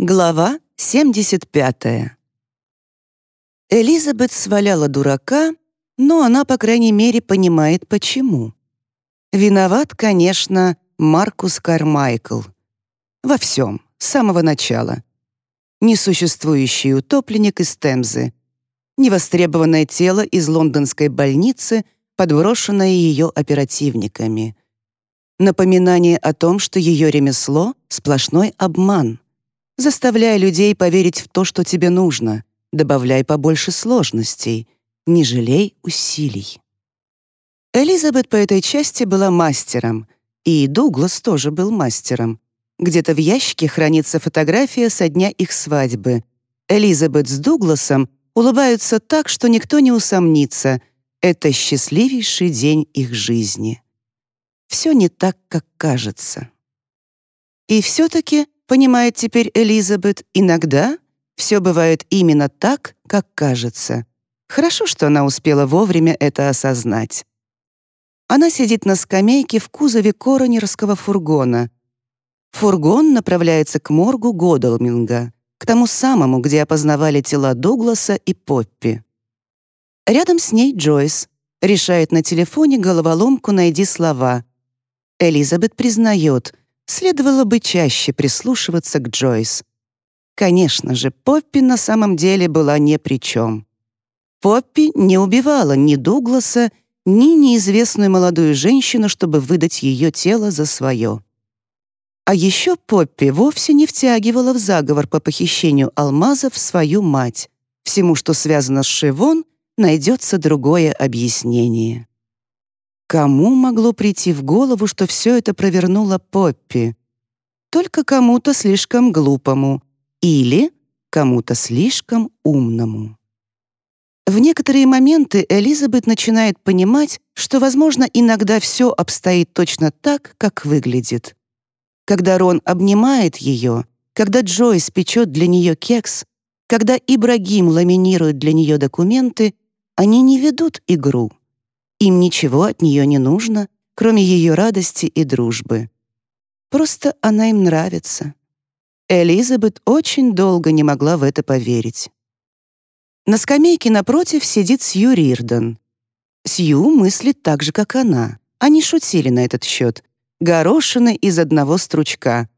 Глава 75. Элизабет сваляла дурака, но она, по крайней мере, понимает, почему. Виноват, конечно, Маркус Кармайкл. Во всем, с самого начала. Несуществующий утопленник из Темзы. Невостребованное тело из лондонской больницы, подброшенное ее оперативниками. Напоминание о том, что ее ремесло — сплошной обман. Заставляя людей поверить в то, что тебе нужно. Добавляй побольше сложностей. Не жалей усилий. Элизабет по этой части была мастером, и Дуглас тоже был мастером. Где-то в ящике хранится фотография со дня их свадьбы. Элизабет с Дугласом улыбаются так, что никто не усомнится. Это счастливейший день их жизни все не так, как кажется. И все-таки, понимает теперь Элизабет, иногда все бывает именно так, как кажется. Хорошо, что она успела вовремя это осознать. Она сидит на скамейке в кузове коронерского фургона. Фургон направляется к моргу Годалминга, к тому самому, где опознавали тела Дугласа и Поппи. Рядом с ней Джойс решает на телефоне головоломку «Найди слова», Элизабет признает, следовало бы чаще прислушиваться к Джойс. Конечно же, Поппи на самом деле была ни при чем. Поппи не убивала ни Дугласа, ни неизвестную молодую женщину, чтобы выдать ее тело за свое. А еще Поппи вовсе не втягивала в заговор по похищению алмазов свою мать. Всему, что связано с Шивон, найдется другое объяснение. Кому могло прийти в голову, что все это провернула Поппи? Только кому-то слишком глупому или кому-то слишком умному. В некоторые моменты Элизабет начинает понимать, что, возможно, иногда все обстоит точно так, как выглядит. Когда Рон обнимает ее, когда Джойс печет для нее кекс, когда Ибрагим ламинирует для нее документы, они не ведут игру. Им ничего от нее не нужно, кроме ее радости и дружбы. Просто она им нравится. Элизабет очень долго не могла в это поверить. На скамейке напротив сидит Сью Рирден. Сью мыслит так же, как она. Они шутили на этот счет. Горошины из одного стручка.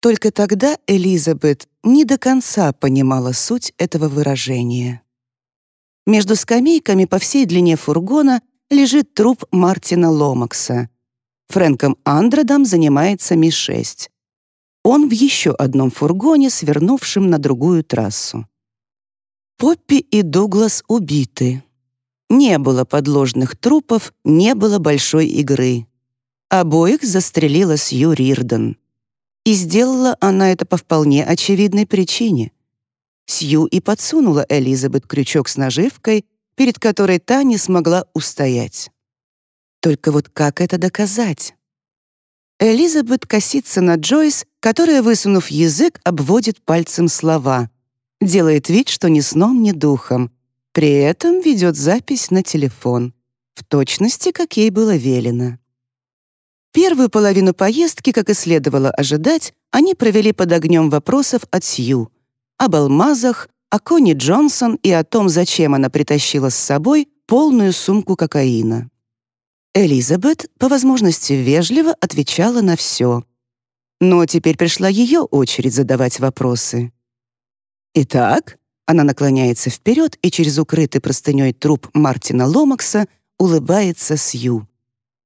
Только тогда Элизабет не до конца понимала суть этого выражения. Между скамейками по всей длине фургона лежит труп Мартина Ломакса. Фрэнком Андредом занимается Ми-6. Он в еще одном фургоне, свернувшем на другую трассу. Поппи и Дуглас убиты. Не было подложных трупов, не было большой игры. Обоих застрелила Сью Рирден. И сделала она это по вполне очевидной причине. Сью и подсунула Элизабет крючок с наживкой, перед которой та не смогла устоять. Только вот как это доказать? Элизабет косится на Джойс, которая, высунув язык, обводит пальцем слова. Делает вид, что ни сном, ни духом. При этом ведет запись на телефон. В точности, как ей было велено. Первую половину поездки, как и следовало ожидать, они провели под огнем вопросов от Сью. Об алмазах, о Кони Джонсон и о том, зачем она притащила с собой полную сумку кокаина. Элизабет, по возможности вежливо, отвечала на все. Но теперь пришла ее очередь задавать вопросы. «Итак», она наклоняется вперед и через укрытый простыней труп Мартина Ломакса улыбается Сью.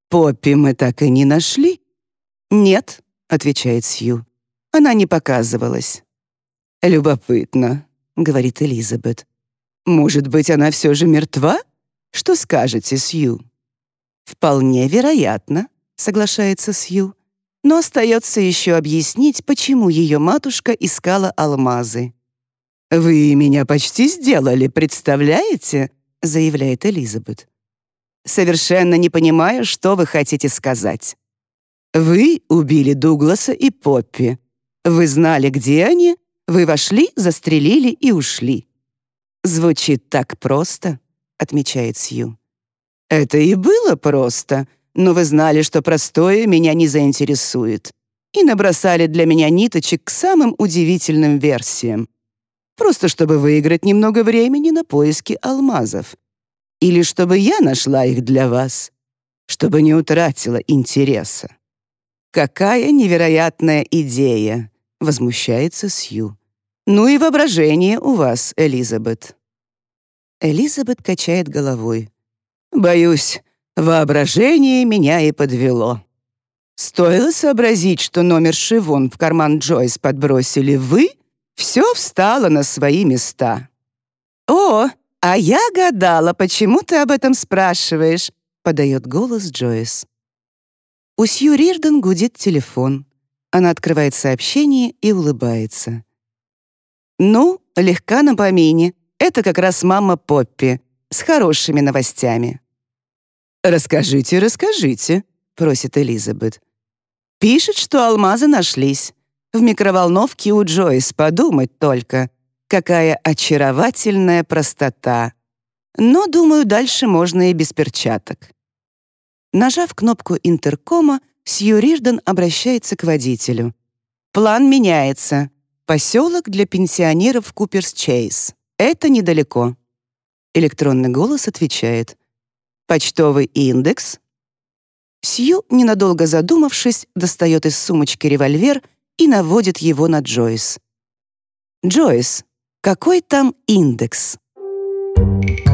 «Поппи мы так и не нашли?» «Нет», — отвечает Сью. «Она не показывалась». «Любопытно», — говорит Элизабет. «Может быть, она все же мертва? Что скажете, Сью?» «Вполне вероятно», — соглашается Сью. «Но остается еще объяснить, почему ее матушка искала алмазы». «Вы меня почти сделали, представляете?» — заявляет Элизабет. «Совершенно не понимаю, что вы хотите сказать. Вы убили Дугласа и Поппи. Вы знали, где они, вы вошли, застрелили и ушли. Звучит так просто, отмечает Сью. Это и было просто, но вы знали, что простое меня не заинтересует. и набросали для меня ниточек к самым удивительным версиям. Просто чтобы выиграть немного времени на поиски алмазов. Или чтобы я нашла их для вас, чтобы не утратила интереса. «Какая невероятная идея!» — возмущается Сью. «Ну и воображение у вас, Элизабет». Элизабет качает головой. «Боюсь, воображение меня и подвело. Стоило сообразить, что номер Шивон в карман Джойс подбросили вы, все встало на свои места». «О, а я гадала, почему ты об этом спрашиваешь?» — подает голос Джойс. У Сью Рирден гудит телефон. Она открывает сообщение и улыбается. «Ну, легка на помине. Это как раз мама Поппи с хорошими новостями». «Расскажите, расскажите», — просит Элизабет. Пишет, что алмазы нашлись. В микроволновке у Джойс, подумать только. Какая очаровательная простота. Но, думаю, дальше можно и без перчаток. Нажав кнопку интеркома, Сью Рижден обращается к водителю. «План меняется. Поселок для пенсионеров Куперс-Чейз. Это недалеко». Электронный голос отвечает. «Почтовый индекс?» Сью, ненадолго задумавшись, достает из сумочки револьвер и наводит его на Джойс. «Джойс, какой там индекс?» Thank you.